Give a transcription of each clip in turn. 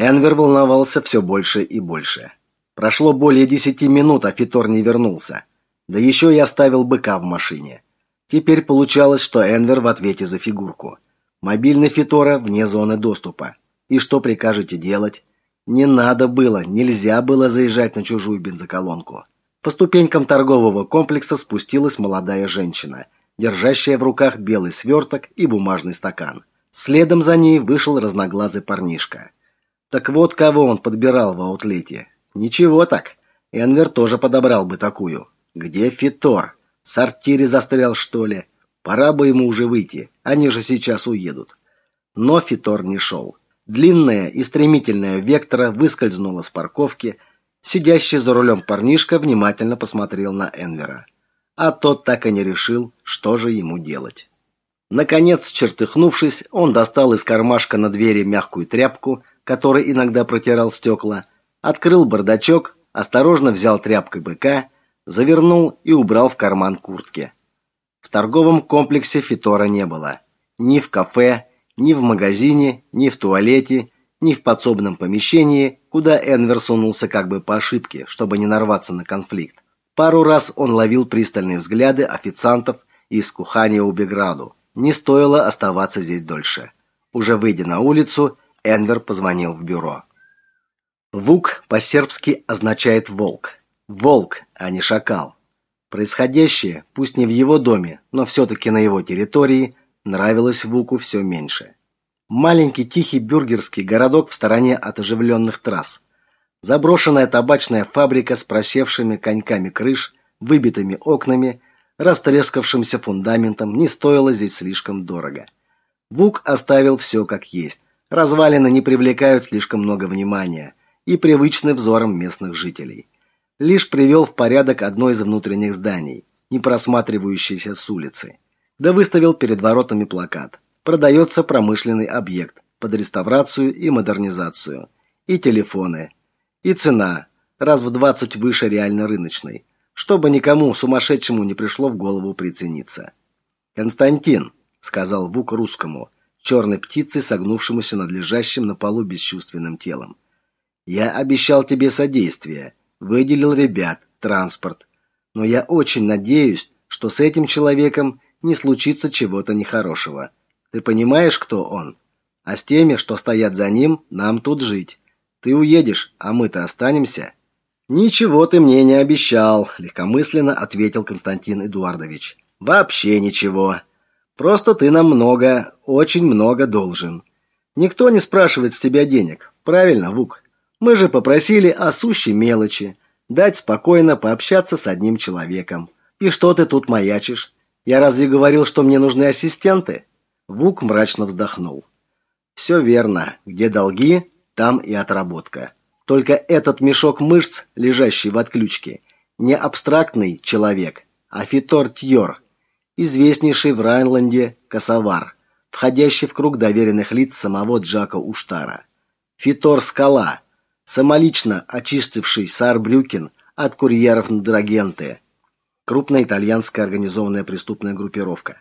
Энвер волновался все больше и больше. Прошло более десяти минут, а Фитор не вернулся. Да еще и оставил быка в машине. Теперь получалось, что Энвер в ответе за фигурку. Мобильный Фитора вне зоны доступа. И что прикажете делать? Не надо было, нельзя было заезжать на чужую бензоколонку. По ступенькам торгового комплекса спустилась молодая женщина, держащая в руках белый сверток и бумажный стакан. Следом за ней вышел разноглазый парнишка. Так вот кого он подбирал в аутлете. Ничего так. Энвер тоже подобрал бы такую. Где Фитор? В сортире застрял, что ли? Пора бы ему уже выйти. Они же сейчас уедут. Но Фитор не шел. Длинная и стремительная Вектора выскользнула с парковки. Сидящий за рулем парнишка внимательно посмотрел на Энвера. А тот так и не решил, что же ему делать. Наконец, чертыхнувшись, он достал из кармашка на двери мягкую тряпку, которой иногда протирал стекла, открыл бардачок, осторожно взял тряпкой быка завернул и убрал в карман куртки. В торговом комплексе Фитора не было. Ни в кафе, ни в магазине, ни в туалете, ни в подсобном помещении, куда Энвер сунулся как бы по ошибке, чтобы не нарваться на конфликт. Пару раз он ловил пристальные взгляды официантов из кухани Убеграду. Не стоило оставаться здесь дольше. Уже выйдя на улицу, Энвер позвонил в бюро. Вук по-сербски означает волк. Волк, а не шакал. Происходящее, пусть не в его доме, но все-таки на его территории, нравилось Вуку все меньше. Маленький тихий бюргерский городок в стороне от оживленных трасс. Заброшенная табачная фабрика с просевшими коньками крыш, выбитыми окнами, растрескавшимся фундаментом не стоила здесь слишком дорого. Вук оставил все как есть. Развалины не привлекают слишком много внимания и привычны взором местных жителей лишь привел в порядок одно из внутренних зданий, не просматривающееся с улицы. Да выставил перед воротами плакат. Продается промышленный объект под реставрацию и модернизацию. И телефоны. И цена раз в 20 выше реально рыночной, чтобы никому сумасшедшему не пришло в голову прицениться. Константин сказал Вук русскому, черной птицей, согнувшемуся над лежащим на полу бесчувственным телом. Я обещал тебе содействие выделил ребят, транспорт. Но я очень надеюсь, что с этим человеком не случится чего-то нехорошего. Ты понимаешь, кто он? А с теми, что стоят за ним, нам тут жить. Ты уедешь, а мы-то останемся. Ничего ты мне не обещал, легкомысленно ответил Константин Эдуардович. Вообще ничего. Просто ты нам много, очень много должен. Никто не спрашивает с тебя денег. Правильно, Вук? Мы же попросили о сущей мелочи, дать спокойно пообщаться с одним человеком. И что ты тут маячишь? Я разве говорил, что мне нужны ассистенты? Вук мрачно вздохнул. Все верно. Где долги, там и отработка. Только этот мешок мышц, лежащий в отключке, не абстрактный человек, а Фитор Тьор, известнейший в Райнланде косовар, входящий в круг доверенных лиц самого Джака Уштара. Фитор Скала, самолично очистивший Саарбрюкен от курьеров на Драгенте. Крупная итальянская организованная преступная группировка.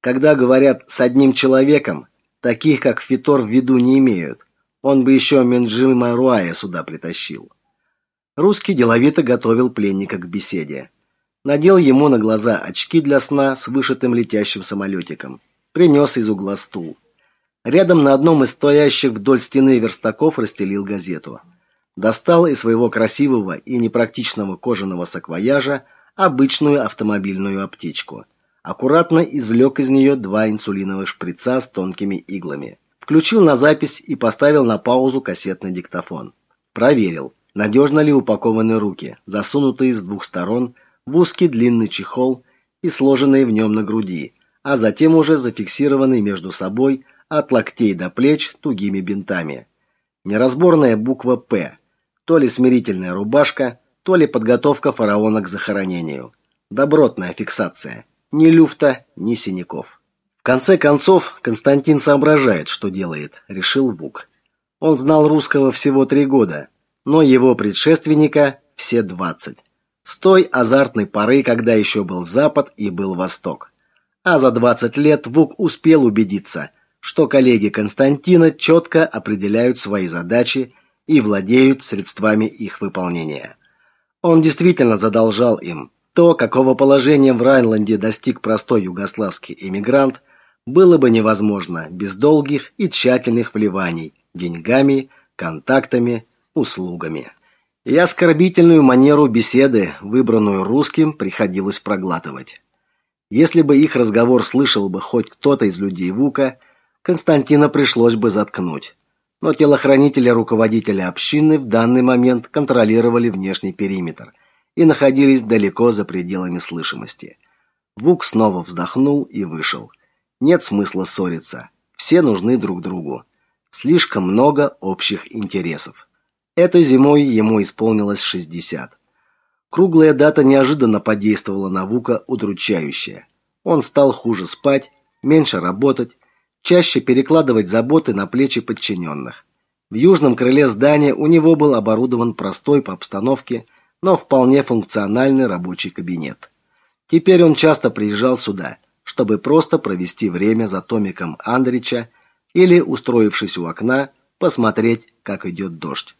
Когда говорят с одним человеком, таких как Фитор в виду не имеют. Он бы еще Менджима Руая сюда притащил. Русский деловито готовил пленника к беседе. Надел ему на глаза очки для сна с вышитым летящим самолетиком. Принес из угла стул. Рядом на одном из стоящих вдоль стены верстаков расстелил газету. Достал из своего красивого и непрактичного кожаного саквояжа обычную автомобильную аптечку. Аккуратно извлек из нее два инсулиновых шприца с тонкими иглами. Включил на запись и поставил на паузу кассетный диктофон. Проверил, надежно ли упакованы руки, засунутые с двух сторон в узкий длинный чехол и сложенные в нем на груди, а затем уже зафиксированные между собой от локтей до плеч тугими бинтами. Неразборная буква «П», то ли смирительная рубашка, то ли подготовка фараона к захоронению. Добротная фиксация. Ни люфта, ни синяков. В конце концов, Константин соображает, что делает, решил Вук. Он знал русского всего три года, но его предшественника все двадцать. С той азартной поры, когда еще был Запад и был Восток. А за двадцать лет Вук успел убедиться – что коллеги Константина четко определяют свои задачи и владеют средствами их выполнения. Он действительно задолжал им. То, какого положения в Райнланде достиг простой югославский эмигрант, было бы невозможно без долгих и тщательных вливаний деньгами, контактами, услугами. И оскорбительную манеру беседы, выбранную русским, приходилось проглатывать. Если бы их разговор слышал бы хоть кто-то из людей Вука, Константина пришлось бы заткнуть. Но телохранители руководителя общины в данный момент контролировали внешний периметр и находились далеко за пределами слышимости. Вук снова вздохнул и вышел. Нет смысла ссориться. Все нужны друг другу. Слишком много общих интересов. Этой зимой ему исполнилось 60. Круглая дата неожиданно подействовала на Вука удручающе. Он стал хуже спать, меньше работать, чаще перекладывать заботы на плечи подчиненных. В южном крыле здания у него был оборудован простой по обстановке, но вполне функциональный рабочий кабинет. Теперь он часто приезжал сюда, чтобы просто провести время за томиком Андрича или, устроившись у окна, посмотреть, как идет дождь.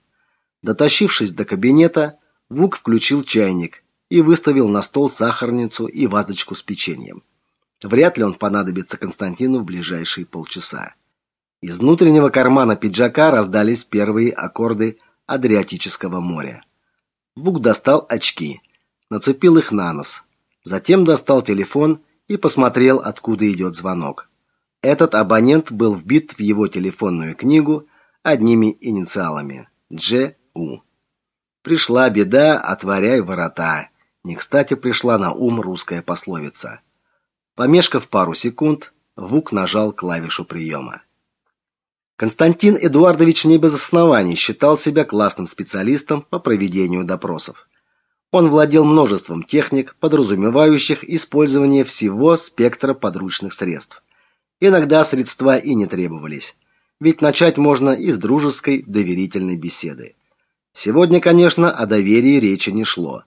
Дотащившись до кабинета, Вук включил чайник и выставил на стол сахарницу и вазочку с печеньем. Вряд ли он понадобится Константину в ближайшие полчаса. Из внутреннего кармана пиджака раздались первые аккорды Адриатического моря. Бук достал очки, нацепил их на нос, затем достал телефон и посмотрел, откуда идет звонок. Этот абонент был вбит в его телефонную книгу одними инициалами Дж.У. Пришла беда, отворяй ворота. Не кстати пришла на ум русская пословица. Помешкав пару секунд, Вук нажал клавишу приема. Константин Эдуардович не без оснований считал себя классным специалистом по проведению допросов. Он владел множеством техник, подразумевающих использование всего спектра подручных средств. Иногда средства и не требовались, ведь начать можно и с дружеской, доверительной беседы. Сегодня, конечно, о доверии речи не шло.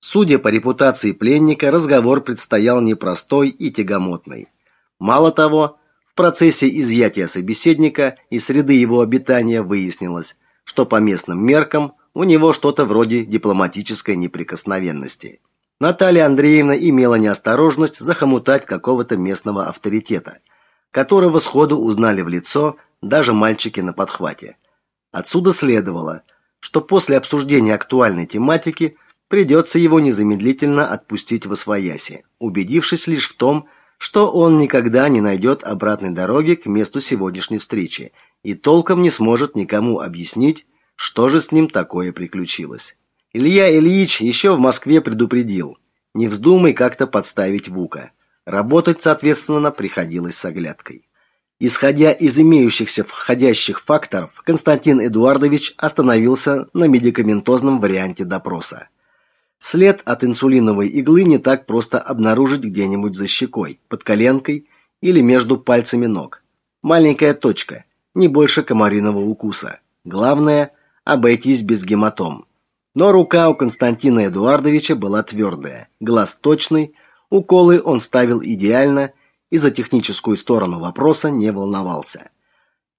Судя по репутации пленника, разговор предстоял непростой и тягомотный. Мало того, в процессе изъятия собеседника из среды его обитания выяснилось, что по местным меркам у него что-то вроде дипломатической неприкосновенности. Наталья Андреевна имела неосторожность захомутать какого-то местного авторитета, которого сходу узнали в лицо даже мальчики на подхвате. Отсюда следовало, что после обсуждения актуальной тематики придется его незамедлительно отпустить в освояси, убедившись лишь в том, что он никогда не найдет обратной дороги к месту сегодняшней встречи и толком не сможет никому объяснить, что же с ним такое приключилось. Илья Ильич еще в Москве предупредил: не вздумай как-то подставить Вука. Работать, соответственно, приходилось с оглядкой. Исходя из имеющихся входящих факторов, Константин Эдуардович остановился на медикаментозном варианте допроса. След от инсулиновой иглы не так просто обнаружить где-нибудь за щекой, под коленкой или между пальцами ног. Маленькая точка, не больше комариного укуса. Главное обойтись без гематом. Но рука у Константина Эдуардовича была твердая, глаз точный, уколы он ставил идеально и за техническую сторону вопроса не волновался.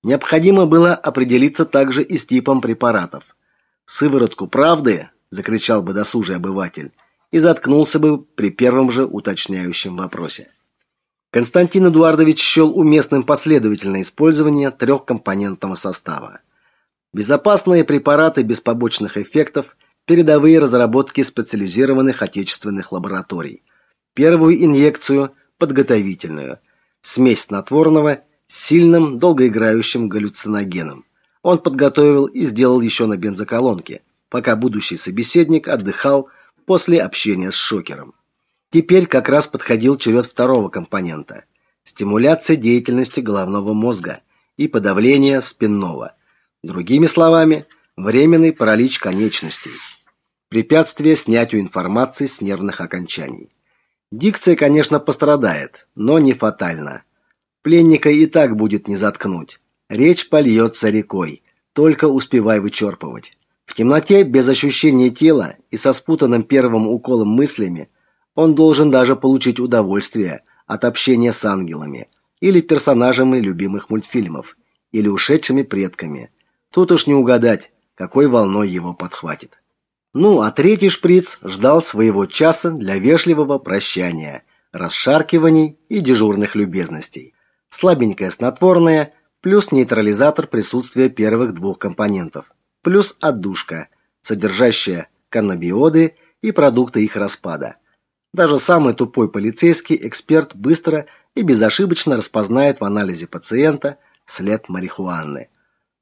Необходимо было определиться также и с типом препаратов. Сыворотку правды закричал бы досужий обыватель и заткнулся бы при первом же уточняющем вопросе. Константин Эдуардович счел уместным последовательное использование трехкомпонентного состава. Безопасные препараты без побочных эффектов, передовые разработки специализированных отечественных лабораторий. Первую инъекцию подготовительную, смесь снотворного с сильным долгоиграющим галлюциногеном. Он подготовил и сделал еще на бензоколонке – пока будущий собеседник отдыхал после общения с шокером. Теперь как раз подходил черед второго компонента стимуляция деятельности головного мозга и подавление спинного. Другими словами, временный паралич конечностей. Препятствие снятию информации с нервных окончаний. Дикция, конечно, пострадает, но не фатально. Пленника и так будет не заткнуть. Речь польется рекой, только успевай вычерпывать. В темноте, без ощущения тела и со спутанным первым уколом мыслями, он должен даже получить удовольствие от общения с ангелами или персонажами любимых мультфильмов, или ушедшими предками. Тут уж не угадать, какой волной его подхватит. Ну, а третий шприц ждал своего часа для вежливого прощания, расшаркиваний и дежурных любезностей. Слабенькое снотворное плюс нейтрализатор присутствия первых двух компонентов, плюс отдушка, содержащая каннабиоды и продукты их распада. Даже самый тупой полицейский эксперт быстро и безошибочно распознает в анализе пациента след марихуаны.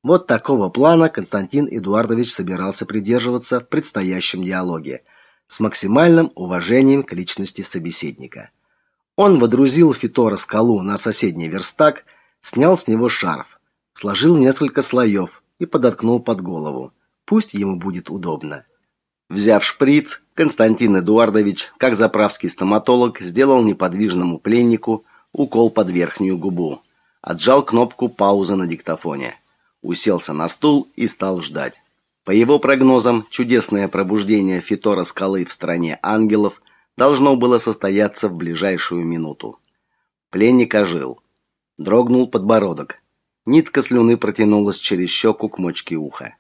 Вот такого плана Константин Эдуардович собирался придерживаться в предстоящем диалоге с максимальным уважением к личности собеседника. Он водрузил Фитора скалу на соседний верстак, снял с него шарф, сложил несколько слоев и подоткнул под голову. Пусть ему будет удобно. Взяв шприц, Константин Эдуардович, как заправский стоматолог, сделал неподвижному пленнику укол под верхнюю губу. Отжал кнопку паузы на диктофоне уселся на стул и стал ждать. По его прогнозам, чудесное пробуждение Фитора скалы в стране ангелов должно было состояться в ближайшую минуту. Пленник ожил. Дрогнул подбородок. Нитка слюны протянулась через щеку к мочке уха.